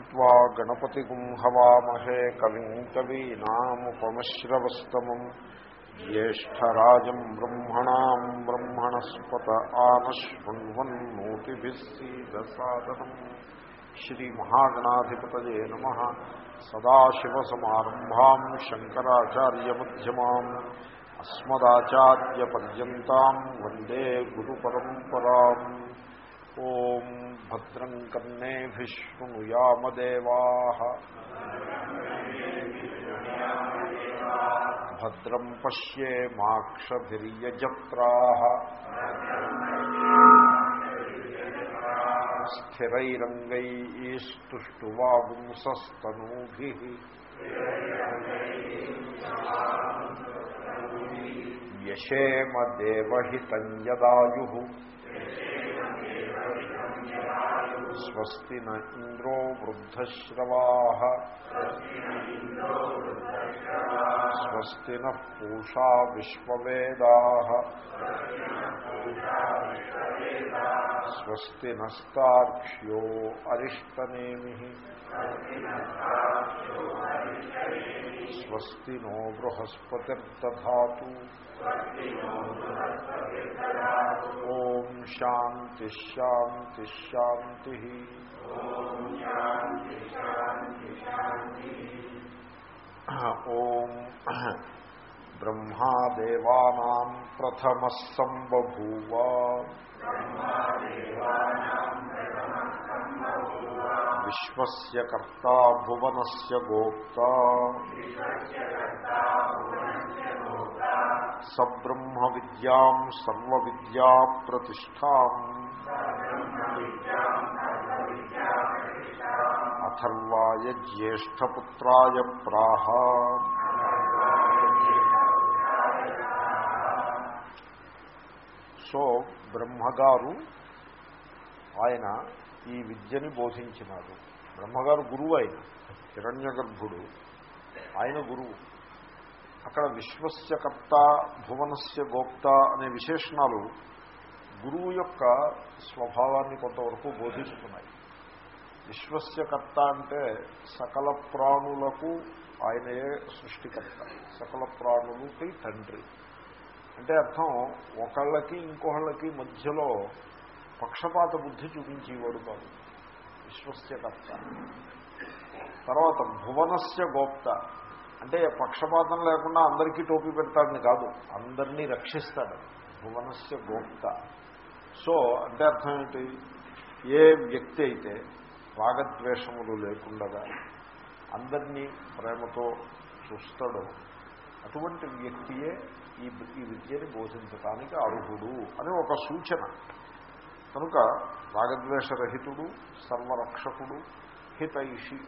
త్వా గణపతిగుం హవామహే కవిం కవీనాముపమశ్రవస్తమం. జ్యేష్టరాజం బ్రహ్మణా బ్రహ్మణస్పత ఆనశృణ్వన్నోతిభిస్సీదసాదనం శ్రీమహాగణాధిపతయే నమ. సదాశివసమారంభా శంకరాచార్యమ్యమా అస్మదాచార్యపర్యంతం వందే గురు పరంపరా ॐ भद्रम् कर्णेभिः शृणुयामदेवाः भद्रम् पश्येमाक्षभिर्यजत्राः स्थिरैरङ्गैस्तुष्टुवागुंसस्तनूभिः व्यशेम देवहितम् यदायुः స్వస్తి నంద్రో వృద్ధశ్రవా స్వస్తి నూషా విశ్వవేదా స్వస్తి నస్తాక్ష్యో అరిష్టనేమి స్వస్తి నో బృహస్పతిర్దా శాంతి శాంతి శాంతి ఓం బ్రహ్మాదేవానా ప్రథమ సంబూవ విశ్వస్య కర్త భువనస్ గోప్త సబ్రహ్మ విద్యాం సర్వ విద్యా ప్రతిష్టా అథర్వాయ జ్యేష్టపుత్రాయ ప్రాహ సో బ్రహ్మగారు ఆయన ఈ విద్యని బోధించినారు. బ్రహ్మగారు గురువు ఆయన హిరణ్య ఆయన గురువు. అక్కడ విశ్వస్య కర్త భువనస్య గోప్త అనే విశేషణాలు గురువు యొక్క స్వభావాన్ని కొంతవరకు బోధిస్తున్నాయి. విశ్వస్య కర్త అంటే సకల ప్రాణులకు ఆయనే సృష్టికర్త. సకల ప్రాణులకి తండ్రి. అంటే అర్థం ఒకళ్ళకి ఇంకొకళ్ళకి మధ్యలో పక్షపాత బుద్ధి చూపించేవాడు కాదు. విశ్వస్యకర్త తర్వాత భువనస్య గోప్త. అంటే పక్షపాతం లేకుండా అందరికీ టోపీ పెడతాడని కాదు. అందరినీ రక్షిస్తాడు. భువనస్య గోప్త. సో అంటే అర్థం ఏంటి? ఏ వ్యక్తి అయితే రాగద్వేషములు లేకుండా అందరినీ ప్రేమతో చూస్తాడో అటువంటి వ్యక్తియే ఈ ఈ విద్యని బోధించటానికి అర్హుడు అని ఒక సూచన. కనుక రాగద్వేషరహితుడు సర్వరక్షకుడు హితైషి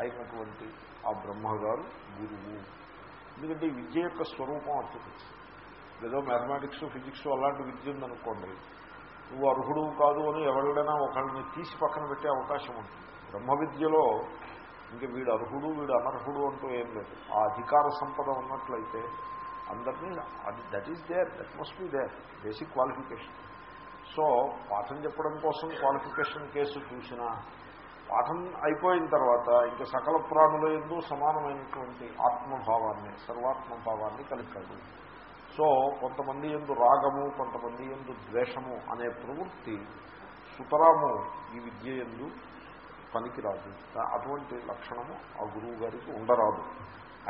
అయినటువంటి ఆ బ్రహ్మగారు గురువు. ఎందుకంటే ఈ విద్య యొక్క స్వరూపం అర్థం ఏదో మ్యాథమెటిక్స్ ఫిజిక్స్ అలాంటి విద్య ఉందనుకోండి నువ్వు అర్హుడు కాదు అని ఎవరినైనా ఒకళ్ళని తీసి పక్కన పెట్టే అవకాశం ఉంటుంది. బ్రహ్మ విద్యలో ఇంక వీడు అర్హుడు వీడు అనర్హుడు అంటూ ఏం లేదు. ఆ అధికార సంపద ఉన్నట్లయితే అందరినీ that is there that must be there basic qualification so పాఠం చెప్పడం కోసం క్వాలిఫికేషన్ కేసు చూసినా పాఠం అయిపోయిన తర్వాత ఇంకా సకల ప్రాణుల ఎందు సమానమైనటువంటి ఆత్మభావాన్ని సర్వాత్మభావాన్ని కలిపాడు. సో కొంతమంది ఎందు రాగము కొంతమంది ఎందు ద్వేషము అనే ప్రవృత్తి సుతరాము ఈ విద్య ఎందు పనికిరాదు. అటువంటి లక్షణము ఆ గురువు గారికి ఉండరాదు.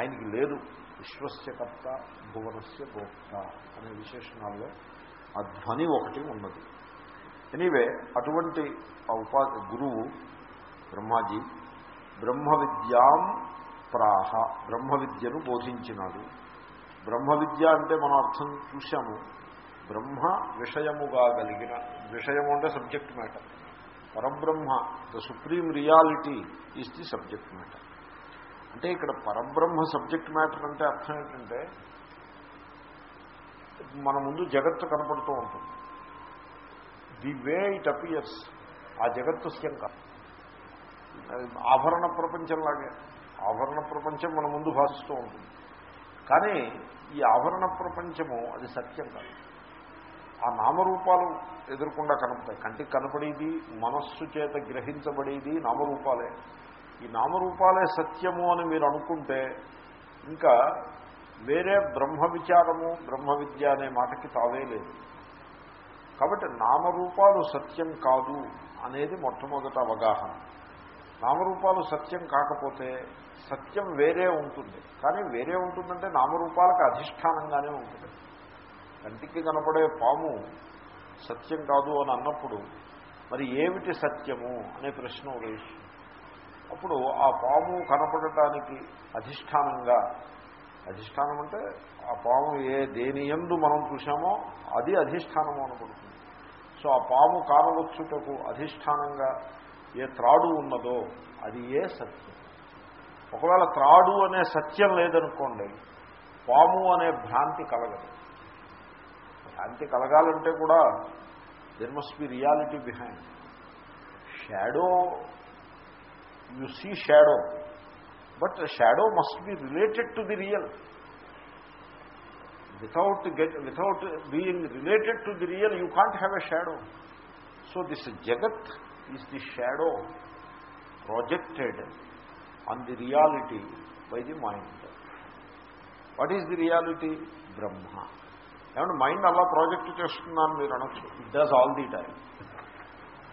ఆయనకి లేదు. విశ్వస్యకర్త భువనస్య భోక్త అనే విశేషణాల్లో ఆ ధ్వని ఒకటి ఉన్నది. ఎనీవే అటువంటి ఆ ఉపాధి గురువు బ్రహ్మాజీ బ్రహ్మ విద్యాం ప్రాహ బ్రహ్మ విద్యను బోధించినాడు. బ్రహ్మ విద్య అంటే మనం అర్థం చూశాము. బ్రహ్మ విషయముగా కలిగిన విషయము అంటే సబ్జెక్ట్ మ్యాటర్ పరబ్రహ్మ the supreme reality is the subject matter అంటే ఇక్కడ పరబ్రహ్మ సబ్జెక్ట్ మ్యాటర్ అంటే అర్థం ఏంటంటే మన ముందు జగత్తు కనపడుతూ ఉంటుంది. ది వే ఇట్ అపియర్స్ ఆ జగత్తు స్యం కాదు ఆభరణ ప్రపంచంలాగే. ఆభరణ ప్రపంచం మన ముందు భాషిస్తూ ఉంటుంది. కానీ ఈ ఆభరణ ప్రపంచము అది సత్యం కాదు. ఆ నామరూపాలు ఎదుర్కొండా కనపడతాయి. కంటికి కనపడేది మనస్సు చేత గ్రహించబడేది నామరూపాలే. ఈ నామరూపాలే సత్యము అని మీరు అనుకుంటే ఇంకా వేరే బ్రహ్మ విచారము బ్రహ్మ విద్య అనే మాటకి తావే లేదు. కాబట్టి నామరూపాలు సత్యం కాదు అనేది మొట్టమొదట అవగాహన. నామరూపాలు సత్యం కాకపోతే సత్యం వేరే ఉంటుంది. కానీ వేరే ఉంటుందంటే నామరూపాలకు అధిష్టానంగానే ఉంటుంది. కంటికి కనపడే పాము సత్యం కాదు అని అన్నప్పుడు మరి ఏమిటి సత్యము అనే ప్రశ్న ఉదయిస్తుంది. అప్పుడు ఆ పాము కనపడటానికి అధిష్టానంగా అధిష్టానం అంటే ఆ పాము ఏ దేని ఎందు మనం చూసామో అది అధిష్టానము అనబడుతుంది. సో ఆ పాము కానవచ్చుటకు అధిష్టానంగా ఏ త్రాడు ఉన్నదో అది ఏ సత్యం. ఒకవేళ త్రాడు అనే సత్యం లేదనుకోండి పాము అనే భ్రాంతి కలగదు. భ్రాంతి కలగాలంటే కూడా there must be reality behind shadow you see shadow but shadow must be related to the real without get without being related to the real you can't have a shadow. So this jagat is the shadow projected on the reality by the mind. What is the reality? Brahma. ఏమంటే mind అలా project చేస్తున్నాను మీరు అనొచ్చు. It does all the time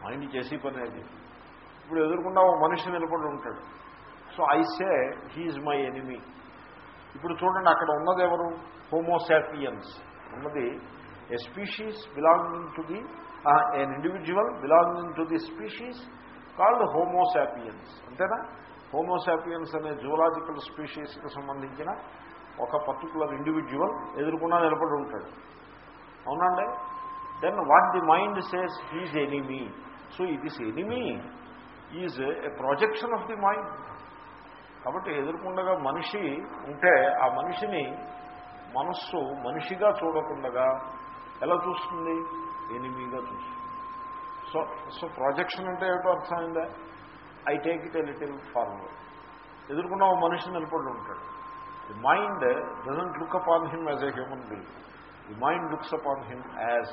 mind చేసి పని అది. ఇప్పుడు ఎదుర్కొండా ఒక మనిషి నిలబడి ఉంటాడు. So I say he's my enemy ఇప్పుడు చూడండి అక్కడ ఉన్నది ఎవరు? హోమోసాపియన్స్ ఉన్నది a species belonging to the an individual belonging to the species called homo sapiens అంతేనా? హోమోసాపియన్స్ అనే జూలాజికల్ స్పీషీస్కి సంబంధించిన ఒక పర్టికులర్ ఇండివిజువల్ ఎదుర్కొన్నా నిలబడి ఉంటాడు. అవునండి? Then what the mind says he's enemy so ఇది enemy is a projection of the mind కాబట్టి ఎదుర్కొండగా మనిషి ఉంటే ఆ మనిషిని మనస్సు మనిషిగా చూడకుండగా ఎలా చూస్తుంది? ఎనిమిగా చూస్తుంది సో సో ప్రాజెక్షన్ అంటే ఏమిటో అర్థమైందా I take it a little forward ఎదుర్కొన్న ఒక మనిషి నిలబడి ఉంటాడు. The mind doesn't look upon him as a human being the mind looks upon him as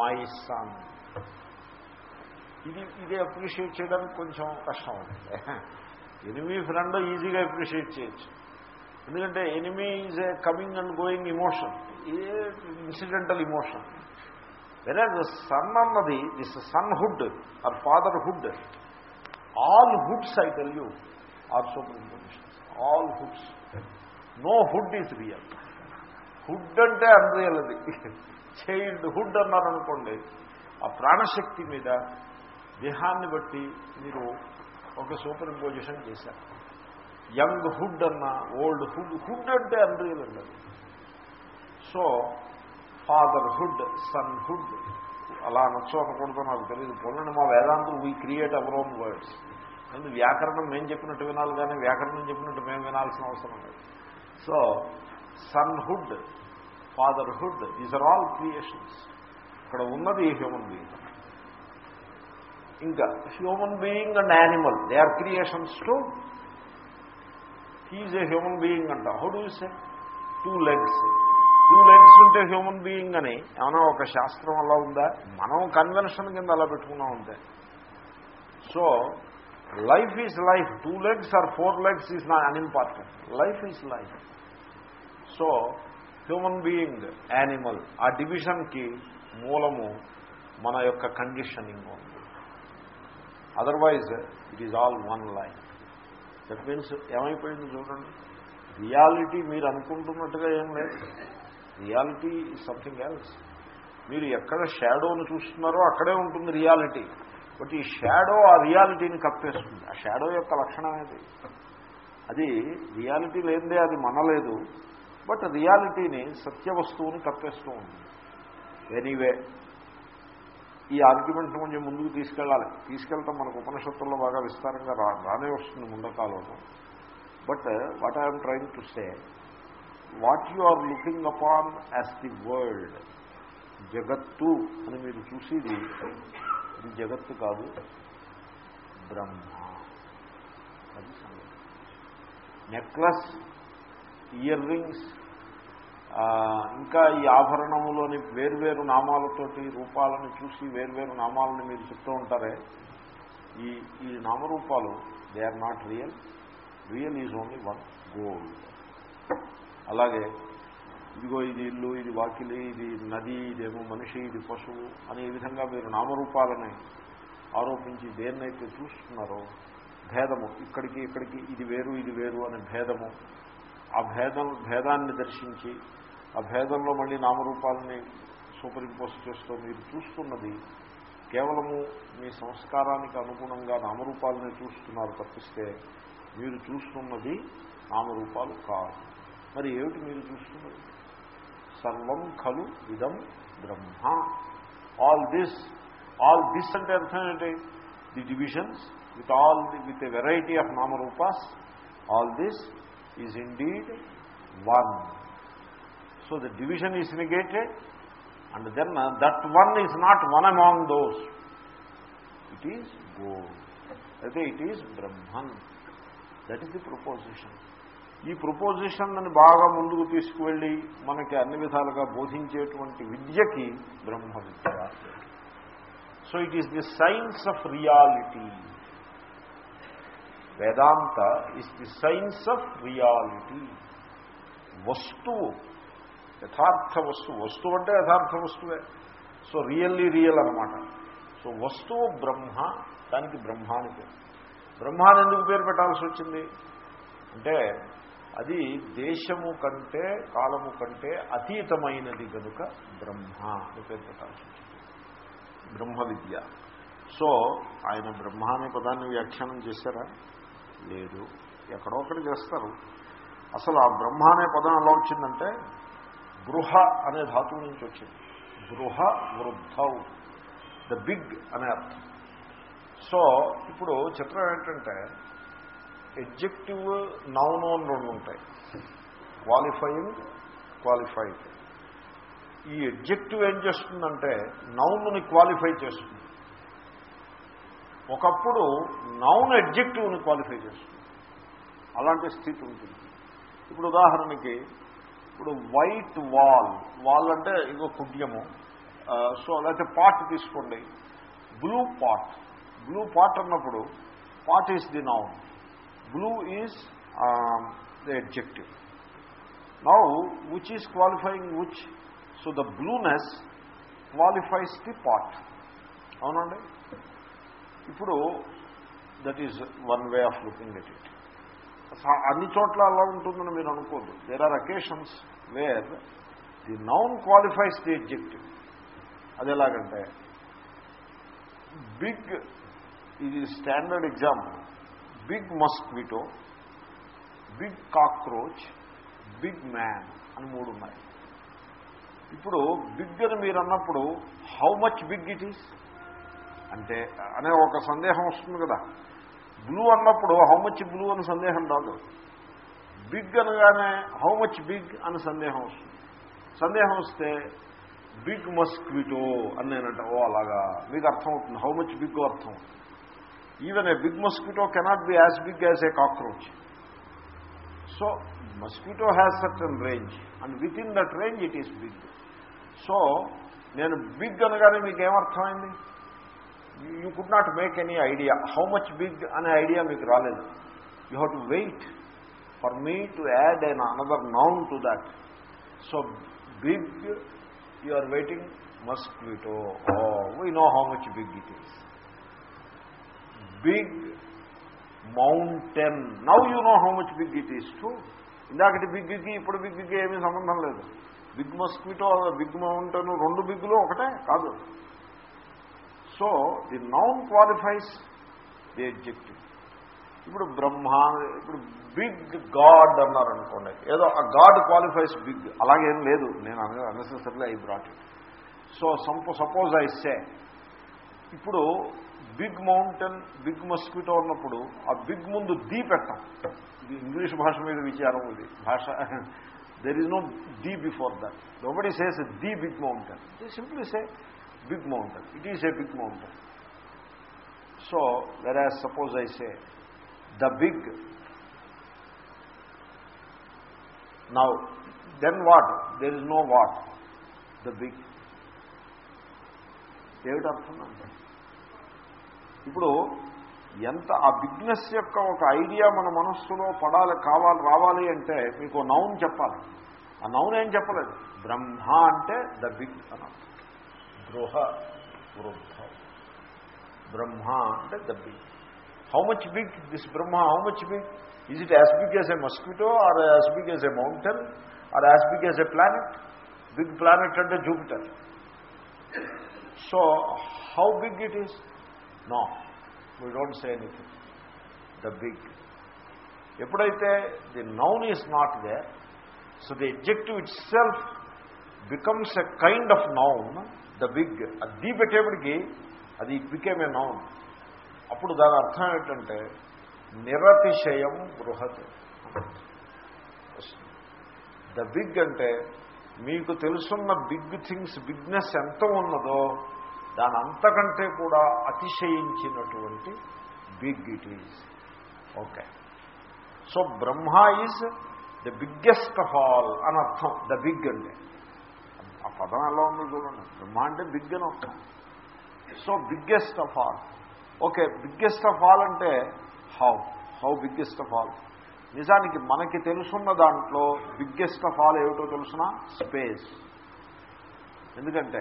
my son ఇది ఇది అప్రిషియేట్ చేయడానికి కొంచెం కష్టం. అవుతుంది ఎనిమీ ఫ్రెండ్ ఈజీగా అప్రిషియేట్ చేయొచ్చు. ఎందుకంటే enemy is a coming and going emotion a incidental emotion వేరే సన్ అన్నది this sonhood or fatherhood all hoods I tell you are super information all hoods no hood is real hood అంటే unreal అది. Child hood అన్నారనుకోండి ఆ ప్రాణశక్తి మీద దేహాన్ని బట్టి మీరు ఒక సూపర్ ఇంపోజిషన్ చేశారు. యంగ్ హుడ్ అన్న ఓల్డ్ హుడ్ హుడ్ అంటే అన్రియల్ అండి సో ఫాదర్హుడ్ సన్హుడ్. అలా అనొచ్చు అనకూడదు నాకు తెలియదు పొలండి మా వేదాంతులు we create our own words ఎందుకు వ్యాకరణం మేము చెప్పినట్టు వినాలి కానీ వ్యాకరణం చెప్పినట్టు మేము వినాల్సిన అవసరం లేదు. So sonhood fatherhood these are all creations ఇక్కడ ఉన్నది హ్యూమన్ బీయింగ్ ఇంకా human being and animal they are creations to he's a human being అంట. How do say two legs two not a human being అని ఏమైనా ఒక శాస్త్రం అలా ఉందా? మనం కన్వెన్షన్ కింద అలా పెట్టుకున్నాం అంతే. So life is life two legs or four legs is నా unimportant life is life so human being animal ఆ డివిజన్కి మూలము మన యొక్క కండిషనింగ్ ఉంది. Otherwise it is all one life that means ఏమైపోయింది చూడండి? రియాలిటీ మీరు అనుకుంటున్నట్టుగా ఏం లేదు. రియాలిటీ ఈజ్ సంథింగ్ ఎల్స్ మీరు ఎక్కడ షాడోను చూస్తున్నారో అక్కడే ఉంటుంది రియాలిటీ. బట్ ఈ షాడో ఆ రియాలిటీని కప్పేస్తుంది. ఆ షాడో యొక్క లక్షణం అది అది రియాలిటీ లేనిదే అది మనలేదు. బట్ రియాలిటీని సత్య వస్తువుని కప్పేస్తూ ఉంది ఎనీవే ఈ ఆర్గ్యుమెంట్ను కొంచెం ముందుకు తీసుకెళ్ళాలి. తీసుకెళ్తాం మనకు ఉపనిషత్తుల్లో బాగా విస్తారంగా రా రానే వస్తుంది ముందకాలంలో but what I'm trying to say what you are looking upon as the world జగత్తు అని మీరు చూసేది ఇది జగత్తు కాదు బ్రహ్మ. అది నెక్లెస్ ఇయర్ రింగ్స్ ఇంకా ఈ ఆభరణములోని వేర్వేరు నామాలతోటి రూపాలను చూసి వేర్వేరు నామాలను మీరు చెప్తూ ఉంటారే ఈ ఈ నామరూపాలు they are not real real is only one gold అలాగే ఇదిగో ఇది ఇల్లు ఇది వాకిలి ఇది నది ఇదేమో మనిషి ఇది పశువు అనే విధంగా మీరు నామరూపాలని ఆరోపించి దేన్నైతే చూస్తున్నారో భేదము ఇక్కడికి ఇక్కడికి ఇది వేరు ఇది వేరు అనే భేదము ఆ భేదం భేదాన్ని దర్శించి ఆ భేదంలో మళ్ళీ నామరూపాలని సూపర్ ఇంపోజ్ చేస్తూ మీరు చూస్తున్నది కేవలము మీ సంస్కారానికి అనుగుణంగా నామరూపాలని చూస్తున్నారు తప్పిస్తే మీరు చూస్తున్నది నామరూపాలు కాదు. మరి ఏమిటి మీరు చూస్తున్నారు? సర్వం ఖలు ఇదం బ్రహ్మ. ఆల్ దిస్ ఆల్ దిస్ అంటే అర్థం ఏంటి? The divisions with all the with a variety of నామరూపాస్ all this is indeed one so the division is negated and then that one is not one among those it is gold అయితే it is Brahman that is the proposition ఈ proposition అని బాగా ముందుకు తీసుకువెళ్ళి మనకి అన్ని విధాలుగా బోధించేటువంటి విద్యకి బ్రహ్మ విద్య so it is the science of reality Vedanta is the science of reality వస్తువు యథార్థ వస్తువు వస్తువు అంటే యథార్థ వస్తువే. సో రియల్లీ రియల్ అనమాట సో వస్తువు బ్రహ్మ దానికి బ్రహ్మాని పేరు. బ్రహ్మాని ఎందుకు పేరు పెట్టాల్సి వచ్చింది? అంటే అది దేశము కంటే కాలము కంటే అతీతమైనది కనుక బ్రహ్మ అని పేరు పెట్టాల్సి బ్రహ్మ విద్య సో ఆయన బ్రహ్మ అనే పదాన్ని వ్యాఖ్యానం చేశారా? లేదు. ఎక్కడో ఒకటి చేస్తారు. అసలు ఆ బ్రహ్మ అనే పదం ఎలా వచ్చిందంటే గృహ అనే ధాతువు నుంచి వచ్చింది. గృహ వృద్ధౌ. ద బిగ్ అనే అర్థం. సో ఇప్పుడు చిత్రం ఏంటంటే ఎడ్జెక్టివ్ నౌను అని రెండు ఉంటాయి. Qualifying qualified. ఈ ఎడ్జెక్టివ్ ఏం చేస్తుందంటే నౌన్ని క్వాలిఫై చేస్తుంది. ఒకప్పుడు నౌన్ ఎడ్జెక్టివ్ని క్వాలిఫై చేస్తుంది. అలాంటి స్థితి ఉంటుంది. ఇప్పుడు ఉదాహరణకి ఇప్పుడు వైట్ వాల్ వాల్ అంటే ఇదో కుడ్యము. సో లేకపోతే పాట్ తీసుకోండి. బ్లూ పాట్ బ్లూ పాట్ అన్నప్పుడు pot is the noun. Blue um, the adjective. Now which is qualifying which? So the blueness qualifies the pot అవునండి? ఇప్పుడు that is one way of looking at it అన్ని చోట్ల అలా ఉంటుందని మీరు అనుకోద్దు. There are occasions where the noun qualifies the adjective అది ఎలాగంటే big ఇది standard example big mosquito big cockroach big man అని మూడు ఉన్నాయి. ఇప్పుడు బిగ్ అని మీరు అన్నప్పుడు how much big it is అంటే అనే ఒక సందేహం వస్తుంది కదా. బ్లూ అన్నప్పుడు హౌ మచ్ బ్లూ అని సందేహం రాదు. బిగ్ అనగానే హౌ మచ్ బిగ్ అని సందేహం వస్తుంది. సందేహం వస్తే బిగ్ మస్క్విటో అని నేనంట ఓ అలాగా. మీకు అర్థమవుతుంది. హౌ మచ్ బిగ్ అర్థం. Even a big mosquito cannot be as big as a cockroach so mosquito has certain range and with in that range it is big so నేను బిగ్ అనగానే మీకు ఏమర్థమైంది you could not make any idea how much big అనే idea మీకు రాలేదు. You have to wait for me to add an another noun to that so big you are waiting mosquito we know how much big it is big mountain. Now you know how much big it is too. ఇందాకటి బిగ్కి ఇప్పుడు బిగ్కి ఏమీ సంబంధం లేదు. Big mosquito big mountain రెండు బిగ్గులు ఒకటే కాదు. So the noun qualifies the adjective ఇప్పుడు బ్రహ్మ ఇప్పుడు బిగ్ గాడ్ అన్నారనుకోండి ఏదో ఆ గాడ్ క్వాలిఫైస్ బిగ్ అలాగేం లేదు. నేను unnecessary I brought it so సంపో suppose I say ఇప్పుడు బిగ్ మౌంటైన్ బిగ్ మస్క్విటో ఉన్నప్పుడు ఆ బిగ్ ముందు దీ పెట్టాం. ఇది ఇంగ్లీష్ భాష మీద విచారం ఇది భాష there is no the before that nobody says the big mountain simply say big mountain it is a big mountain so whereas suppose I say the big now then what there is no what the big ఏమిటి అర్థం? అంటే ఇప్పుడు ఎంత ఆ bigness యొక్క ఒక idea మన మనస్సులో పడాలి కావాలి రావాలి అంటే మీకు నౌన్ చెప్పాలి. ఆ నౌన్ ఏం చెప్పలేదు? బ్రహ్మ అంటే ద బిగ్ అని. గృహ వృద్ధ. బ్రహ్మ అంటే the big. How much big this Brahma how much big is it as big as a mosquito or as big as a mountain or as big as a planet big planet అంటే Jupiter so how big it is no we don't say anything the big ఎప్పుడైతే the noun is not there so the adjective itself becomes a kind of noun the big అది పెట్టేప్పటికి అది it became a noun అప్పుడు దాని అర్థం ఏంటంటే నిరతిశయం బృహత్. The big అంటే మీకు తెలుసున్న బిగ్ థింగ్స్ బిగ్నెస్ ఎంత ఉన్నదో దాని అంతకంటే కూడా అతిశయించినటువంటి big it is okay so Brahma is the biggest of all అని అర్థం. ద బిగ్ అంటే. ఆ పదం ఎలా ఉంది చూడండి. బ్రహ్మ అంటే బిగ్ అని అర్థం. So biggest of all okay biggest of all అంటే how how biggest of all నిజానికి మనకి తెలుసున్న దాంట్లో బిగ్గెస్ట్ ఆఫ్ ఆల్ ఏమిటో తెలుసిన? స్పేస్ ఎందుకంటే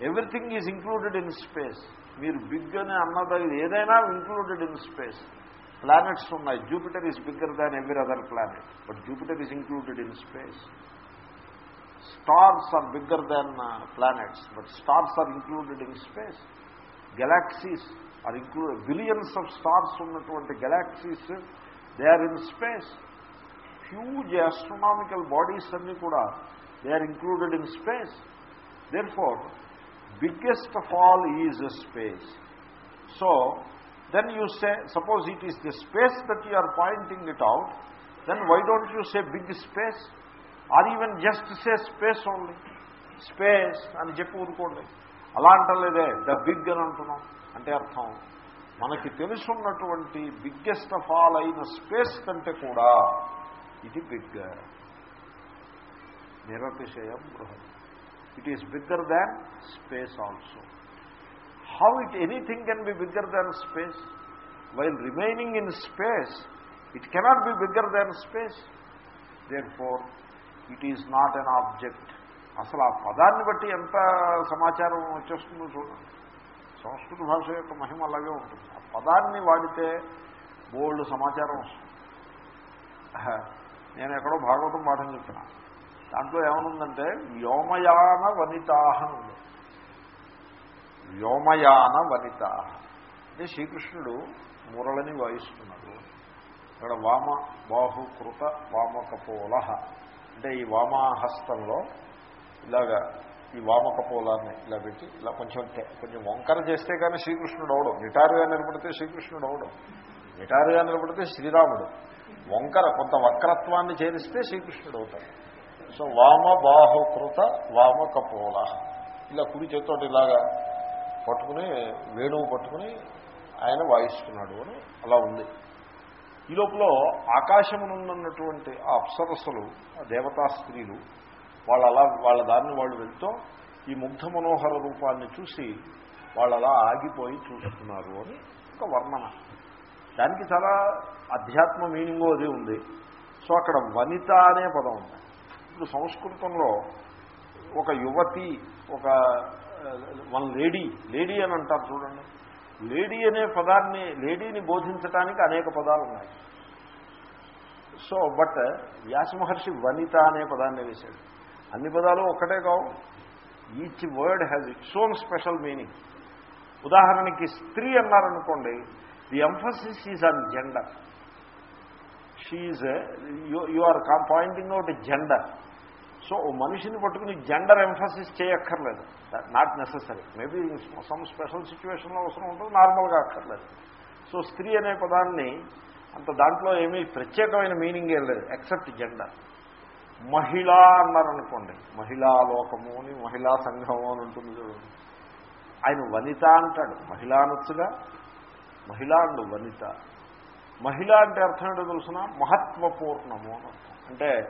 everything is included in space మీరు బిగ్ అని అన్నదగ్గర ఏదైనా ఇంక్లూడెడ్ ఇన్ స్పేస్ ప్లానెట్స్ ఉన్నాయి. Jupiter is bigger than every other planet but Jupiter is included in space stars are bigger than planets but stars are included in space galaxies are include billions of stars ఉన్నటువంటి galaxies they are in space huge astronomical bodies అన్నీ కూడా they are included in space therefore biggest of all is space so then you say suppose it is the space that you're pointing it out then why don't you say big space or even just say space only space అని చెప్పి ఊరుకోండి. అలా అంటలేదే the big అని అంటున్నాం. అంటే అర్థం. మనకి తెలుసున్నటువంటి బిగ్గెస్ట్ ఆఫ్ ఆల్ అయిన స్పేస్ కంటే కూడా ఇది బిగ్గర్ నిరతిశయం బృహత్. It is bigger than space also how it anything can be bigger than space while remaining in space it cannot be bigger than space therefore it is not an object అసలు ఆ పదాన్ని బట్టి ఎంత సమాచారం వచ్చేస్తుందో చూడండి. సంస్కృత భాష యొక్క మహిమ అలాగే ఉంటుంది. ఆ పదాన్ని వాడితే బోల్డ్ సమాచారం వస్తుంది. నేను ఎక్కడో భాగవతం పాఠం చెప్తున్నా. దాంట్లో ఏమనుందంటే వ్యోమయాన వనితాహ ఉంది. వ్యోమయాన వనిత. అంటే శ్రీకృష్ణుడు మురళని వాయిస్తున్నాడు. ఇక్కడ వామ బాహుకృత వామకపోల. అంటే ఈ వామాహస్తంలో ఇలాగా ఈ వామకపోలాన్ని ఇలా పెట్టి ఇలా కొంచెం కొంచెం వంకర చేస్తే కానీ శ్రీకృష్ణుడు అవడం. నిటారుగా నిలబడితే శ్రీకృష్ణుడు అవడం. నిటారుగా నిలబడితే శ్రీరాముడు. వంకర కొంత వక్రత్వాన్ని చేరిస్తే శ్రీకృష్ణుడు అవుతాడు. సో వామ బాహుకృత వామ కపోల ఇలా కుడి చేతితోటి ఇలాగా పట్టుకుని వేణువు పట్టుకుని ఆయన వాయిస్తున్నాడు అని అలా ఉంది. ఈ లోపల ఆకాశమునున్నటువంటి ఆ అప్సరస్సులు ఆ దేవతా స్త్రీలు వాళ్ళు అలా వాళ్ళ దారిని వాళ్ళు వెళ్తూ ఈ ముగ్ధ మనోహర రూపాన్ని చూసి వాళ్ళు అలా ఆగిపోయి చూస్తున్నారు అని ఒక వర్ణన. దానికి చాలా అధ్యాత్మ మీనింగు అది ఉంది. సో అక్కడ వనిత అనే పదం ఉంది. ఇప్పుడు సంస్కృతంలో ఒక యువతి ఒక వన్ లేడీ లేడీ అని అంటారు చూడండి. లేడీ అనే పదాన్ని లేడీని బోధించడానికి అనేక పదాలు ఉన్నాయి సో బట్ వ్యాస మహర్షి వనిత అనే పదాన్ని వేశాడు. అన్ని పదాలు ఒక్కటే కావు. Each word has its own special meaning. ఉదాహరణకి స్త్రీ అన్నారనుకోండి the emphasis is on gender. She you are pointing out gender so ఓ మనిషిని పట్టుకుని జెండర్ ఎంఫసిస్ చేయక్కర్లేదు. Not necessary maybe some special సిచ్యువేషన్లో అవసరం ఉంటుంది నార్మల్గా అక్కర్లేదు. సో స్త్రీ అనే పదాన్ని అంత దాంట్లో ఏమీ ప్రత్యేకమైన మీనింగ్ ఏం లేదు ఎక్సెప్ట్ జెండర్ మహిళ అన్నారనుకోండి మహిళా లోకము అని మహిళా సంఘము అని ఉంటుంది చూడండి ఆయన వనిత అంటాడు. మహిళా అనొచ్చుగా? మహిళ అండు వనిత. మహిళ అంటే అర్థం ఏంటో తెలుసిన? మహత్వపూర్ణము అని అర్థం. అంటే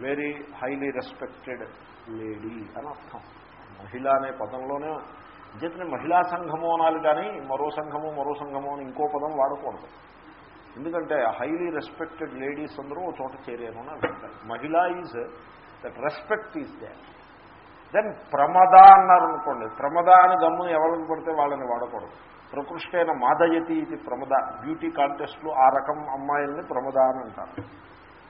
వెరీ హైలీ రెస్పెక్టెడ్ లేడీ అని అర్థం. మహిళ అనే పదంలోనే చేతనే మహిళా సంఘము అనాలి కానీ మరో సంఘము మరో సంఘము అని ఇంకో పదం వాడకూడదు. ఎందుకంటే హైలీ రెస్పెక్టెడ్ లేడీస్ అందరూ ఒక చోట చేరాను అని అభిప్రాయం. మహిళ is that respect is that then ప్రమద అన్నారు అనుకోండి. ప్రమద అని గమ్మును ఎవరికి పడితే వాళ్ళని వాడకూడదు. ప్రకృష్టైన మాదయతి ఇది ప్రమద. బ్యూటీ కాంటెస్ట్లో ఆ రకం అమ్మాయిల్ని ప్రమద అని అంటారు.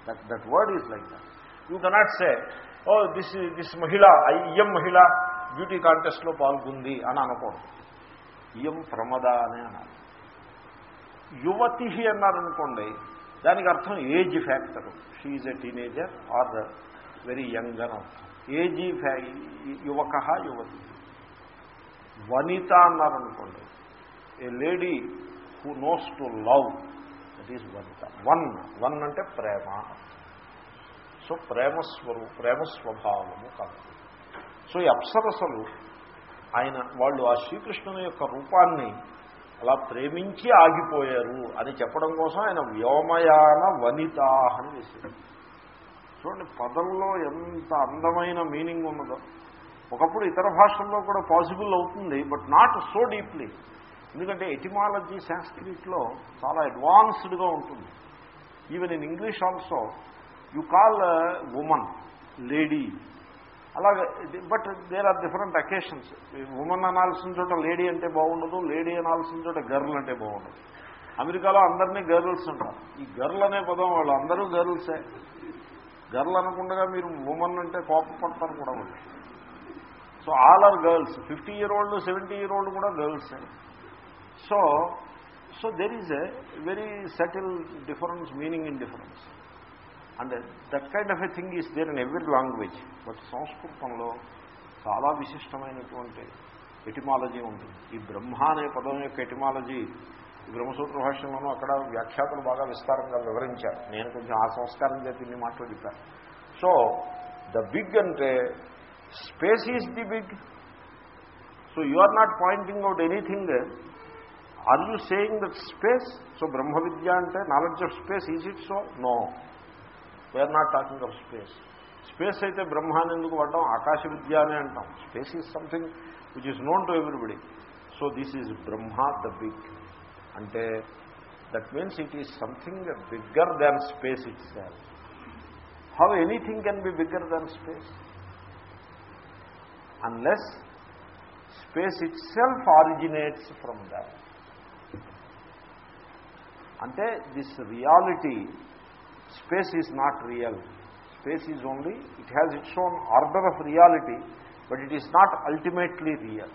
That that word is like that you cannot say oh this this మహిళ ఇయం మహిళ బ్యూటీ కాంటెస్ట్లో పాల్గొంది అని అనకూడదు. ఇయం ప్రమద అనే అనాలి. యువతి అన్నారనుకోండి దానికి అర్థం age factor. She a teenager or very young అని అర్థం. ఏజీ యువక యువతి. వనిత అన్నారనుకోండి a lady who knows to love that is వనిత వన్ వన్ అంటే ప్రేమ. సో ప్రేమస్వరు ప్రేమ స్వభావము కాదు. సో ఈ అప్సరసలు ఆయన వాళ్ళు ఆ శ్రీకృష్ణుని యొక్క రూపాన్ని అలా ప్రేమించి ఆగిపోయారు అని చెప్పడం కోసం ఆయన వ్యోమయాన వనిత అని వేశారు. చూడండి పదంలో ఎంత అందమైన మీనింగ్ ఉన్నదో. ఒకప్పుడు ఇతర భాషల్లో కూడా పాసిబుల్ అవుతుంది బట్ నాట్ సో డీప్లీ. ఎందుకంటే ఎటిమాలజీ సాంస్క్రిట్లో చాలా అడ్వాన్స్డ్గా ఉంటుంది. Even in English also you call woman lady అలాగే but there are different occasions women అనాల్సిన చోట లేడీ అంటే బాగుండదు లేడీ అనాల్సిన చోట గర్ల్ అంటే బాగుండదు. అమెరికాలో అందరినీ గర్ల్స్ ఉంటారు ఈ గర్ల్ అనే పదం వాళ్ళు అందరూ గర్ల్సే గర్ల్ అనకుండా మీరు ఉమెన్ అంటే కోపపడతారు కూడా వాళ్ళు. So all are girls fifty year old seventy year old కూడా గర్ల్సే so so there is a very subtle difference meaning in difference and that kind of a thing is there in every language but సంస్కృతంలో చాలా విశిష్టమైనటువంటి etymology ఉంటుంది ఈ బ్రహ్మ అనే పదం యొక్క etymology బ్రహ్మసూత్ర భాషలోనూ అక్కడ వ్యాఖ్యాతలు బాగా విస్తారంగా వివరించారు. నేను కొంచెం ఆ సంస్కారం చేతి మాటలు చెప్పాను. సో ద బిగ్ అంటే space is the big so you are not pointing out anything are you saying that space so బ్రహ్మ విద్య అంటే knowledge of space is it so no we're not talking of space space అయితే బ్రహ్మాన్ని ఎందుకు పడ్డాం? ఆకాశ విద్య అనే అంటాం. Space is something which is known to everybody so this is Brahma the big అంటే that means it is something bigger than space itself how anything can be bigger than space unless space itself originates from that అంటే this reality space is not real. Space is only, it has its own order of reality, but it is not ultimately real.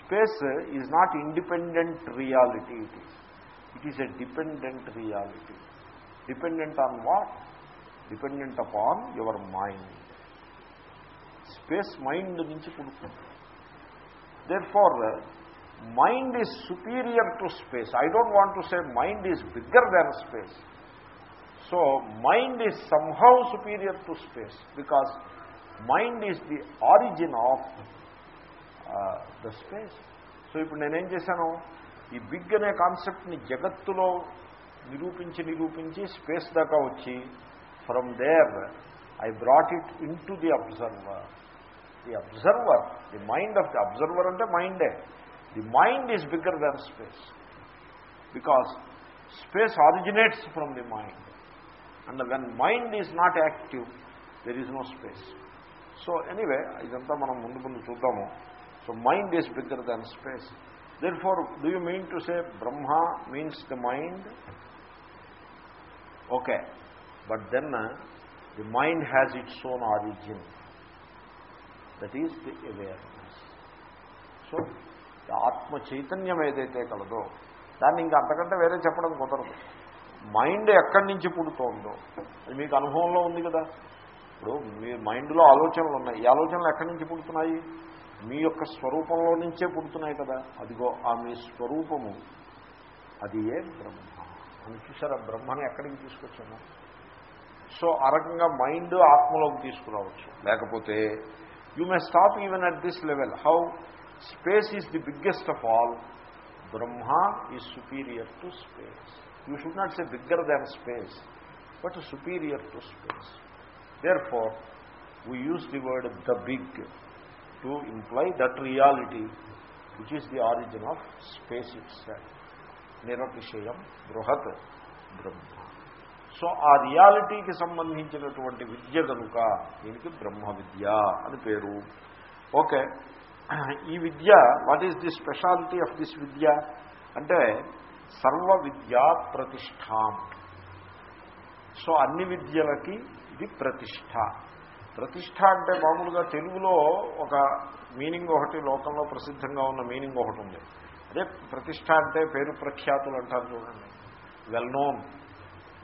Space is not independent reality, it is. It is a dependent reality. Dependent on what? Dependent upon your mind. Space mind నుంచి పుడుతుంది therefore mind mind is superior to space. I don't want to say mind is bigger than space. So mind is somehow superior to space because mind is the origin of the space. So ఇప్పుడు నేనేం చేశాను? ఈ big అనే కాన్సెప్ట్ని జగత్తులో నిరూపించి నిరూపించి space దాకా వచ్చి from there I brought it in the observer. The observer the mind of the observer అంటే మైండే. The mind is bigger than space because space originates from the mind and when mind is not active there is no space so anyway ఇదంతా మనం ముందు ముందు చూద్దాము. So mind is bigger than space then far do you mean to say Brahma means the mind okay but then the mind has its own origin that is the awareness so ఆత్మ చైతన్యం ఏదైతే కలదో దాన్ని ఇంకా అంతకంటే వేరే చెప్పడం కుదరదు. మైండ్ ఎక్కడి నుంచి పుడుతోందో అది మీకు అనుభవంలో ఉంది కదా. ఇప్పుడు మీ మైండ్లో ఆలోచనలు ఉన్నాయి. ఈ ఆలోచనలు ఎక్కడి నుంచి పుడుతున్నాయి? మీ యొక్క స్వరూపంలో నుంచే పుడుతున్నాయి కదా. అదిగో ఆ మీ స్వరూపము అది ఏ బ్రహ్మ? అని చూసారా బ్రహ్మని ఎక్కడికి తీసుకొచ్చాము? సో ఆ రకంగా మైండ్ ఆత్మలోకి తీసుకురావచ్చు. లేకపోతే you may stop even at this level how space is the biggest of all Brahma is superior to space you should not say bigger than space but superior to space therefore we use the word the big to imply that reality which is the origin of space it's నిరతిశయం బృహత్ బ్రహ్మ so ఆ రియాలిటీకి సంబంధించినటువంటి విద్య కనుక దీనికి బ్రహ్మ విద్య అని పేరు. Okay ఈ విద్య what is the speciality of this vidya? అంటే సర్వ విద్యా ప్రతిష్టాం సో అన్ని విద్యలకి ఇది ప్రతిష్ట ప్రతిష్ట అంటే మామూలుగా తెలుగులో ఒక మీనింగ్ ఒకటి లోకంలో ప్రసిద్ధంగా ఉన్న మీనింగ్ ఒకటి ఉంది. అదే ప్రతిష్ట అంటే పేరు ప్రఖ్యాతులు అంటారు చూడండి. వెల్ నోన్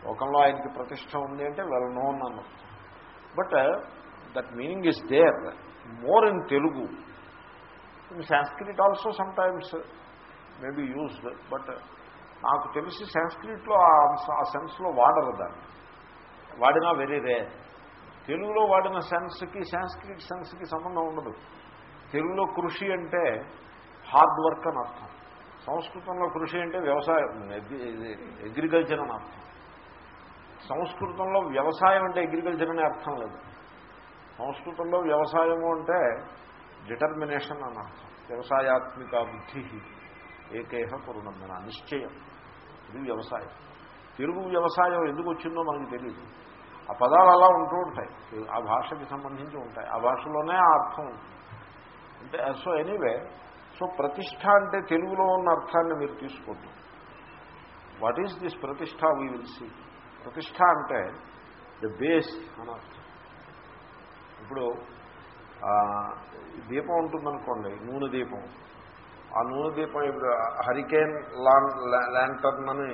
లోకంలో ఆయనకి ప్రతిష్ట ఉంది అంటే వెల్ నోన్ అన్నారు. But that meaning is there more in Telugu in Sanskrit also sometimes maybe used but నాకు తెలిసి సాంస్క్రిట్లో ఆ సెన్స్లో వాడరు దాన్ని. వాడినా వెరీ రేర్ తెలుగులో వాడిన సెన్స్కి సాంస్క్రిట్ సెన్స్కి సంబంధం ఉండదు. తెలుగులో కృషి అంటే హార్డ్ వర్క్ అని అర్థం. సంస్కృతంలో కృషి అంటే వ్యవసాయం అగ్రికల్చర్ అని అర్థం. సంస్కృతంలో వ్యవసాయం అంటే అగ్రికల్చర్ అనే అర్థం లేదు. సంస్కృతంలో వ్యవసాయము అంటే డిటర్మినేషన్ అని వ్యవసాయాత్మిక బుద్ధి ఏకేహ కురునందన నిశ్చయం. ఇది వ్యవసాయం. తెలుగు వ్యవసాయం ఎందుకు వచ్చిందో మనకు తెలియదు ఆ పదాలు అలా ఉంటూ ఉంటాయి. ఆ భాషకి సంబంధించి ఉంటాయి. ఆ భాషలోనే ఆ అర్థం ఉంటుంది. అంటే సో ఎనీవే సో ప్రతిష్ట అంటే తెలుగులో ఉన్న అర్థాన్ని మీరు తీసుకోండి. What is this pratishta we will see ప్రతిష్ట అంటే ద బేస్ అని అర్థం. ఇప్పుడు దీపం ఉంటుందనుకోండి నూనె దీపం. ఆ నూనె దీపం ఇప్పుడు హరికేన్ లాన్ ల్యాంటర్న్ అని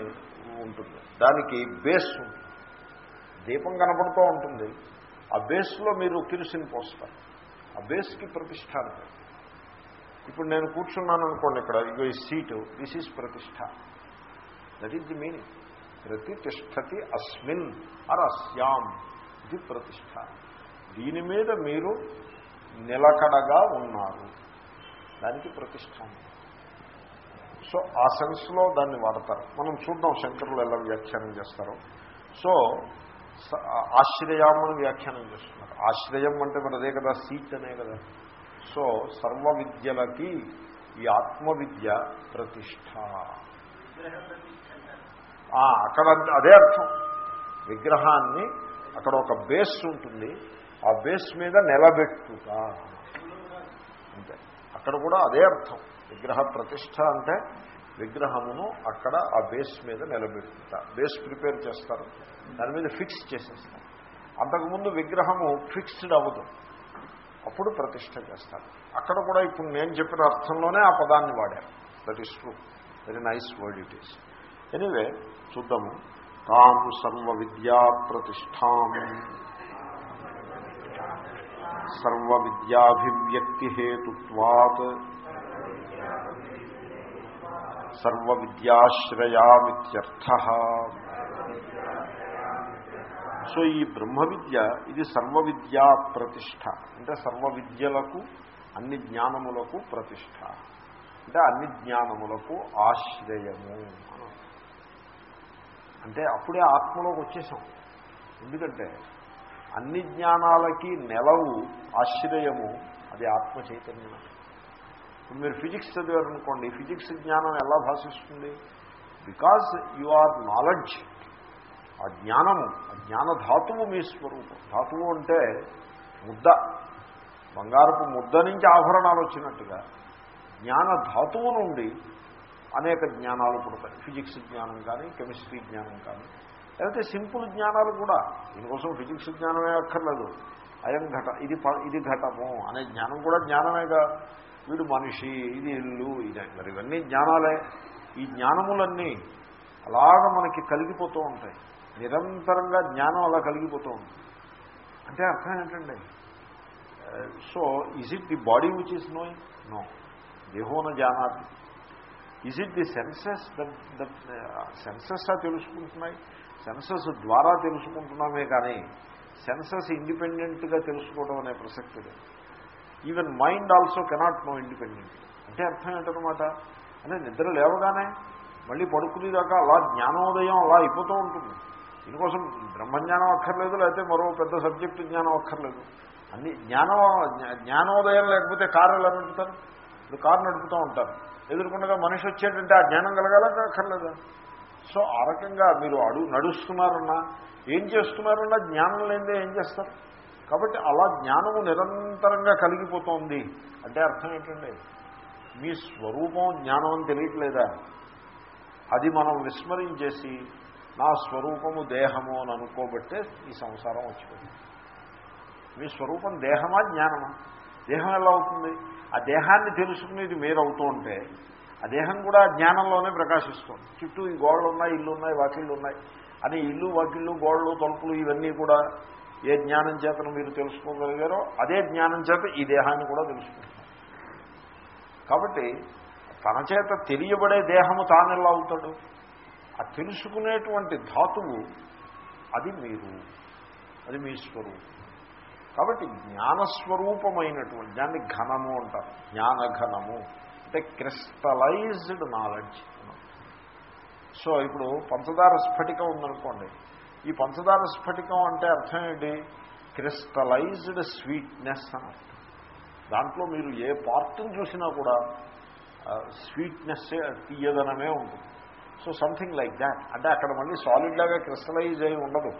ఉంటుంది. దానికి బేస్ ఉంటుంది. దీపం కనపడుతూ ఉంటుంది. ఆ బేస్లో మీరు కిరుసిని పోస్తారు. ఆ బేస్కి ప్రతిష్ట ఇప్పుడు నేను కూర్చున్నాను అనుకోండి ఇక్కడ ఇగో ఈ seat this is pratishta. That is the meaning ప్రతిష్టతి అస్మిన్ అర్ అస్యాం ఇది ప్రతిష్ట. దీని మీద మీరు నిలకడగా ఉన్నారు. దానికి ప్రతిష్ట. సో ఆ సెన్స్లో దాన్ని వాడతారు. మనం చూద్దాం శంకరులు ఎలా వ్యాఖ్యానం చేస్తారో. సో ఆశ్రయామని వ్యాఖ్యానం చేస్తున్నారు. ఆశ్రయం అంటే మన అదే కదా సీట్ అనే కదా. సో సర్వ విద్యలకి ఈ ఆత్మవిద్య ప్రతిష్ట. అక్కడ అదే అర్థం. విగ్రహాన్ని అక్కడ ఒక బేస్ ఉంటుంది. ఆ బేస్ మీద నిలబెట్టుట అంతే. అక్కడ కూడా అదే అర్థం. విగ్రహ ప్రతిష్ట అంటే విగ్రహమును అక్కడ ఆ బేస్ మీద నిలబెట్టుట బేస్ ప్రిపేర్ చేస్తారు. దాని మీద ఫిక్స్ చేసేస్తారు. అంతకుముందు విగ్రహము ఫిక్స్డ్ అవ్వదు. అప్పుడు ప్రతిష్ట చేస్తారు. అక్కడ కూడా ఇప్పుడు నేను చెప్పిన అర్థంలోనే ఆ పదాన్ని వాడారు. That is true very nice word it is anyway చూద్దాము. తాం సర్వ విద్యా ప్రతిష్టాం సర్వ విద్యాభివ్యక్తి హేతుత్వాత్ సర్వ విద్యాశ్రయామిత్యర్థ సో ఈ బ్రహ్మ విద్య ఇది సర్వ విద్యా ప్రతిష్ట అంటే సర్వ విద్యలకు అన్ని జ్ఞానములకు ప్రతిష్ట అంటే అన్ని జ్ఞానములకు ఆశ్రయము అంటే అప్పుడే ఆత్మలోకి వచ్చేసాం. ఎందుకంటే అన్ని జ్ఞానాలకి నెలవు ఆశ్రయము అది ఆత్మ చైతన్యం ఇప్పుడు మీరు ఫిజిక్స్ చదివారనుకోండి ఫిజిక్స్ జ్ఞానం ఎలా భాషిస్తుంది? బికాజ్ యు ఆర్ నాలెడ్జ్ ఆ జ్ఞానము ఆ జ్ఞానధాతువు మీ స్వరూపం. ధాతువు అంటే ముద్ద. బంగారపు ముద్ద నుంచి ఆభరణాలు వచ్చినట్టుగా. జ్ఞాన ధాతువు నుండి అనేక జ్ఞానాలు పుడతాయి. ఫిజిక్స్ జ్ఞానం కానీ కెమిస్ట్రీ జ్ఞానం కానీ. లేకపోతే సింపుల్ జ్ఞానాలు కూడా. దీనికోసం ఫిజిక్స్ జ్ఞానమే అక్కర్లేదు. అయం ఘట ఇది ఇది ఘటము అనే జ్ఞానం కూడా జ్ఞానమేగా. వీడు మనిషి ఇది ఇల్లు ఇది మరి ఇవన్నీ జ్ఞానాలే. ఈ జ్ఞానములన్నీ అలాగ మనకి కలిగిపోతూ ఉంటాయి. నిరంతరంగా జ్ఞానం అలా కలిగిపోతూ ఉంటుంది అంటే అర్థం ఏంటండి so is it the body which is knowing no దేహోన జానాది is it the senses that that senses తెలుసుకుంటున్నాయి? Senses ద్వారా తెలుసుకుంటున్నామే కానీ సెన్సెస్ ఇండిపెండెంట్గా తెలుసుకోవడం అనే ప్రసక్తి లేదు. Even mind also cannot know independent అంటే అర్థం ఏంటనమాట అంటే నిద్ర లేవగానే మళ్ళీ పడుకునేదాకా అలా జ్ఞానోదయం అలా అయిపోతూ ఉంటుంది. దీనికోసం బ్రహ్మజ్ఞానం అక్కర్లేదు లేకపోతే మరో పెద్ద సబ్జెక్టు జ్ఞానం అక్కర్లేదు. అన్ని జ్ఞానం జ్ఞానోదయం లేకపోతే కారు ఎలా నడుపుతారు? ఇప్పుడు కారు నడుపుతూ ఉంటారు. ఎదుర్కొండగా మనిషి వచ్చేటంటే ఆ జ్ఞానం కలగాల అక్కర్లేదా? సో ఆ రకంగా మీరు అడుగు నడుస్తున్నారన్నా ఏం చేస్తున్నారన్నా జ్ఞానం లేదే ఏం చేస్తారు? కాబట్టి అలా జ్ఞానము నిరంతరంగా కలిగిపోతోంది. అంటే అర్థం ఏంటండి మీ స్వరూపం జ్ఞానం అని తెలియట్లేదా? అది మనం విస్మరించేసి నా స్వరూపము దేహము అని అనుకోబట్టే ఈ సంసారం వచ్చిపోయింది. మీ స్వరూపం దేహమా జ్ఞానమా? దేహం ఎలా అవుతుంది? ఆ దేహాన్ని తెలుసుకునేది మీరు అవుతూ ఉంటే ఆ దేహం కూడా జ్ఞానంలోనే ప్రకాశిస్తుంది. చుట్టూ ఈ గోడలు ఉన్నాయి ఇల్లు ఉన్నాయి వాకిళ్ళు ఉన్నాయి అని ఇల్లు వాకిళ్ళు గోడలు తలుపులు ఇవన్నీ కూడా ఏ జ్ఞానం చేతను మీరు తెలుసుకోగలిగారో అదే జ్ఞానం చేత ఈ దేహాన్ని కూడా తెలుసుకుంటారు. కాబట్టి తన చేత తెలియబడే దేహము తానెలా అవుతాడు? ఆ తెలుసుకునేటువంటి ధాతువు అది మీరు అది మీ స్వరూపం. కాబట్టి జ్ఞానస్వరూపమైనటువంటి దాన్ని ఘనము అంటారు. జ్ఞానఘనము. అంటే క్రిస్టలైజ్డ్ నాలెడ్జ్. సో ఇప్పుడు పంచదార స్ఫటికం ఉందనుకోండి. ఈ పంచదార స్ఫటికం అంటే అర్థం ఏంటి? క్రిస్టలైజ్డ్ స్వీట్నెస్ అని దాంట్లో మీరు ఏ పార్ట్ని చూసినా కూడా స్వీట్నెస్ తీయదనమే ఉంటుంది. So something like that. అంటే అక్కడ మళ్ళీ సాలిడ్ లాగా క్రిస్టలైజ్ అయి ఉండదు.